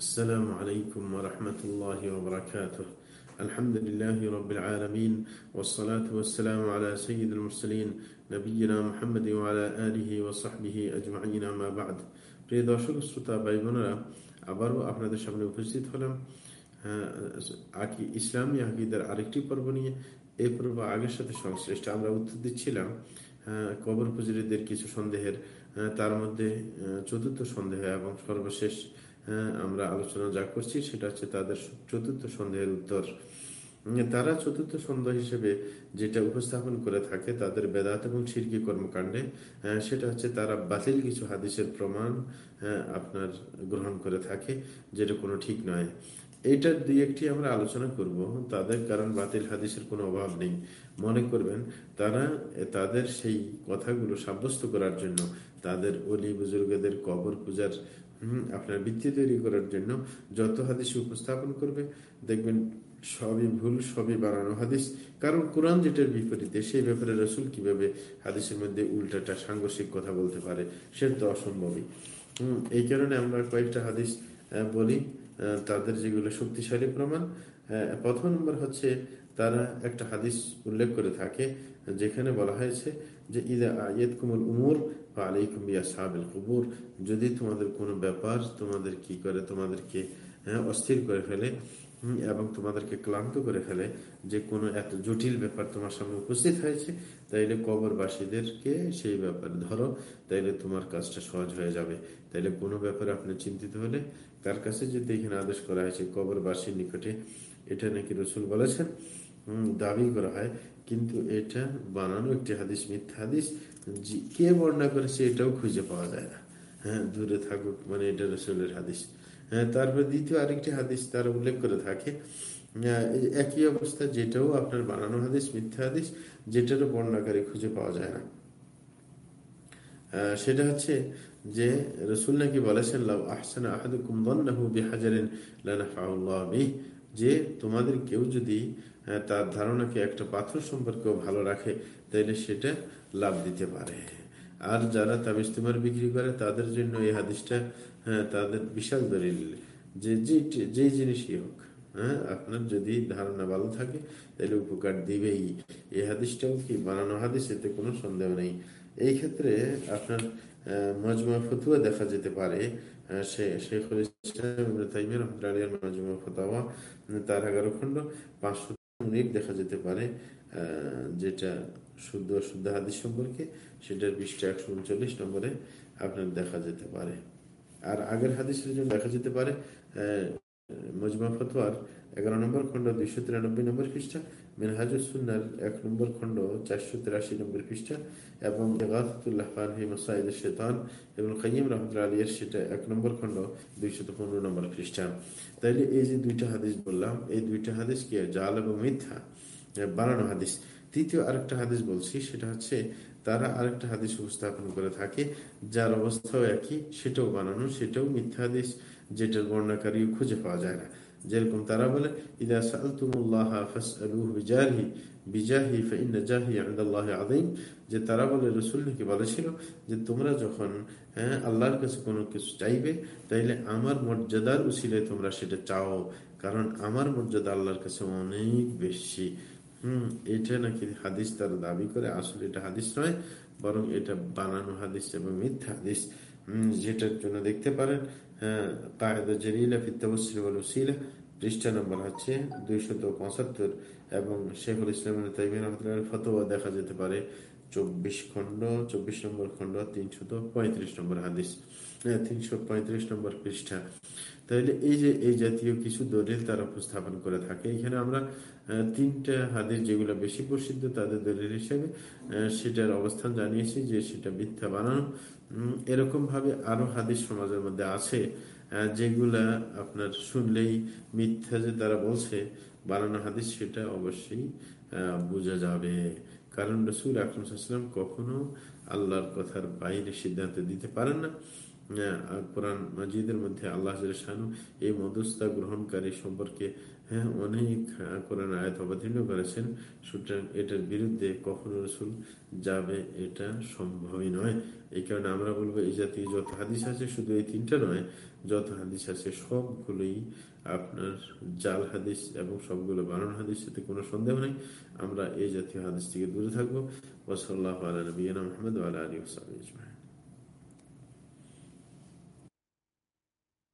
السلام عليكم ورحمة الله وبركاته الحمد لله رب العالمين والصلاة والسلام على سيد المرسلين نبينا محمد وعلى آله وصحبه أجمعين ما بعد প্রিয় দর্শক শ্রোতা ভাই বোনেরা আবারও আপনাদের সামনে উপস্থিত হলাম আকি ইসলামী আকিদার আরেকটি পর্ব নিয়ে এই পর্ব আগের সাথে সংশ্লিষ্ট আমরা উত্তর দিচ্ছিলাম কবর পুজুরিদের কিছু সন্দেহের তার মধ্যে চতুর্থ সন্দেহ এবং সর্বশেষ আমরা আলোচনা যা করছি সেটা হচ্ছে তাদের চতুর্থ সন্দেহের উত্তর। তারা চতুর্থ সন্দেহ হিসেবে যেটা উপস্থাপন করে থাকে তাদের বেদাত এবং শিরকি কর্মকাণ্ডে সেটা হচ্ছে তারা বাতিল কিছু হাদিসের প্রমাণ আপনার গ্রহণ করে থাকে, যেটা কোনো ঠিক নয়। এইটার দুই একটি আমরা আলোচনা করব, তাদের কারণ বাতিল হাদিসের কোনো অভাব নেই। মনে করবেন, তারা তাদের সেই কথাগুলো সাব্যস্ত করার জন্য তাদের অলি বুজুর্গদের কবর পূজার আপনার বৃত্তি তৈরি করার জন্য যত হাদিস উপস্থাপন করবে, দেখবেন সবই ভুল, সবই বানানো হাদিস। কারণ কোরআন যেটার বিপরীতে, সেই ব্যাপারে রসুল কীভাবে হাদিসের মধ্যে উল্টাটা সাংঘর্ষিক কথা বলতে পারে, সেটা তো অসম্ভবই। হম, এই কারণে আমরা কয়েকটা হাদিস বলি। তাদের যেগুলো শক্তিশালী প্রমাণ। প্রথম নম্বর হচ্ছে, তারা একটা হাদিস উল্লেখ করে থাকে, যেখানে বলা হয়েছে যে, ইদা আয়েদ কুমুল উমর আলাইকুম বিয়া সাহাবিল কুবুর। যদি তোমাদের কোনো ব্যাপার, তোমাদের কি করে, তোমাদেরকে অস্থির করে ফেলে এবং তোমাদেরকে ক্লান্ত করে ফেলে যে কোনো এত জটিল ব্যাপার তোমার সামনে উপস্থিত হয়েছে, তাইলে কবরবাসীদেরকে সেই ব্যাপারে ধরো, তাইলে তোমার কাজটা সহজ হয়ে যাবে। তাইলে কোনো ব্যাপারে আপনি চিন্তিত হলে কার কাছে যেতে এখানে আদেশ করা হয়েছে কবরবাসীর নিকটে, এটা নাকি রসুল বলেছেন দাবি করা হয়, কিন্তু এটা বানানো একটি হাদিস, মিথ্যা হাদিস কে বর্ণনা করেছে এটাও খুঁজে পাওয়া যায় না। হ্যাঁ দূরে থাকুক মানে এটা রসুলের হাদিস। হ্যাঁ তারপর দ্বিতীয় আরেকটি হাদিস তারা উল্লেখ করে থাকে। একই অবস্থা, যেটাও আপনার বানানো হাদিস, মিথ্যা হাদিস, যেটারও বর্ণাকারী খুঁজে পাওয়া যায় না। সেটা হচ্ছে যে রসুল নাকি বলেছেন আহসান আহাদুকুম দন্নাহু বিহাজারিন লানাফাউল্লাহ যে তোমাদের কেউ যদি তার ধারণাকে একটা পাথর সম্পর্কেও ভালো রাখে তাহলে সেটা লাভ দিতে পারে। আর যারা তাবিজ তোমার বিক্রি করে, তাদের জন্য এই হাদিসটা হ্যাঁ তাদের বিশাল দলিল। যে যেই জিনিসই হোক। হ্যাঁ আপনার যদি ধারণা ভালো থাকে, তাহলে উপকার দিবেই। এই হাদিসটাও কি বানানো হাদিস? এতে কোনো সন্দেহ নেই। এই ক্ষেত্রে আপনার মজমা ফতুয়া দেখা যেতে পারে। সে, শেখুল ইসলাম মজমা ফতাওয়া তার এগারো খন্ড পাঁচশো মিনিট দেখা যেতে পারে। যেটা শুদ্ধ শুদ্ধ হাদিস সম্পর্কে, সেটার বিশটা একশো উনচল্লিশ নম্বরে আপনার দেখা যেতে পারে। আর আগের হাদিসের জন্য দেখা যেতে পারে মজমা ফতোয়ার এগারো নম্বর খণ্ড দুইশো তিরানব্বই নম্বর পৃষ্ঠা মেনহাজুসুন্নার এক নম্বর খণ্ড চারশো তিরাশি নম্বর খ্রিস্টা এবং শেতান এবং কাইম রহমতুল্লাহ আলিয়ার সেটা এক নম্বর খণ্ড দুইশত পনেরো নম্বর পৃষ্ঠা। তাইলে এই যে দুইটা হাদিস বললাম, এই দুইটা হাদিস কি জাল এবং মিথ্যা বানানো হাদিস। তৃতীয় আরেকটা হাদিস বলছি, সেটা হচ্ছে তারা আরেকটা হাদিস উপস্থাপন করে থাকে, যার অবস্থাও একই, সেটাও বানানো, সেটাও মিথ্যা হাদিস, যেটার বর্ণাকারী খুঁজে পাওয়া যায় না। যেরকম তারা বলে যে তারা বলে, রসুল নাকি বলেছিল যে তোমরা যখন হ্যাঁ আল্লাহর কাছে কোনো কিছু চাইবে, তাইলে আমার মর্যাদার উচিলে তোমরা সেটা চাও, কারণ আমার মর্যাদা আল্লাহর কাছে অনেক বেশি। হম, এটা নাকি হাদিস তারা দাবি করে, আসলে এটা হাদিস নয়, বরং এটা বানানো হাদিস এবং মিথ্যা হাদিস। যেটার জন্য দেখতে পারেন কায়দা জরিলা ফিতাবসিলা পৃষ্ঠা নম্বর হচ্ছে দুইশত পঁচাত্তর। এবং শেখুল ইসলাম ফতোয়া দেখা যেতে পারে চব্বিশ খন্ড চব্বিশ নম্বর খন্ড তিনশত পঁয়ত্রিশ নম্বর হাদিস। তিনশো পঁয়ত্রিশ নম্বর পৃষ্ঠা। তাহলে এই যে, এই জাতীয় কিছু দলিল তারা উপস্থাপন করে থাকে, এখানে আমরা তিনটা হাদিস যেগুলো বেশি প্রসিদ্ধ তাদের দলিল হিসেবে সেটার অবস্থান জানিয়েছি যে সেটা মিথ্যা বানানো। এরকম ভাবে আরও হাদিস সমাজের মধ্যে আছে যেগুলা আপনার শুনলেই মিথ্যা যে তারা বলছে বানানো হাদিস, সেটা অবশ্যই বোঝা যাবে। কারণ রসুল আকরমসাল্লাম কখনো আল্লাহর কথার বাইরে সিদ্ধান্ত দিতে পারেন না। কোরআন মাজিদের মধ্যে আল্লাহ শাহানু এই মধ্যস্থা গ্রহণকারী সম্পর্কে হ্যাঁ অনেক কোরআন আয়াত অবতীর্ণ করেছেন। সুতরাং এটার বিরুদ্ধে কখনো রসুল যাবে এটা সম্ভবই নয়। এই কারণে আমরা বলব, এই জাতীয় যত হাদিস আছে শুধু এই তিনটা নয়, যত হাদিস আছে সবগুলোই আপনার জাল হাদিস এবং সবগুলো বানান হাদিস সাথে কোনো সন্দেহ নেই। আমরা এই জাতীয় হাদিস থেকে দূরে থাকব। ওসল্লাহ আলী নবীনা মোহাম্মদ আলী ওসাল